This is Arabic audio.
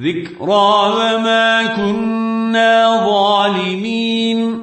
ذكرى وما كنا ظالمين.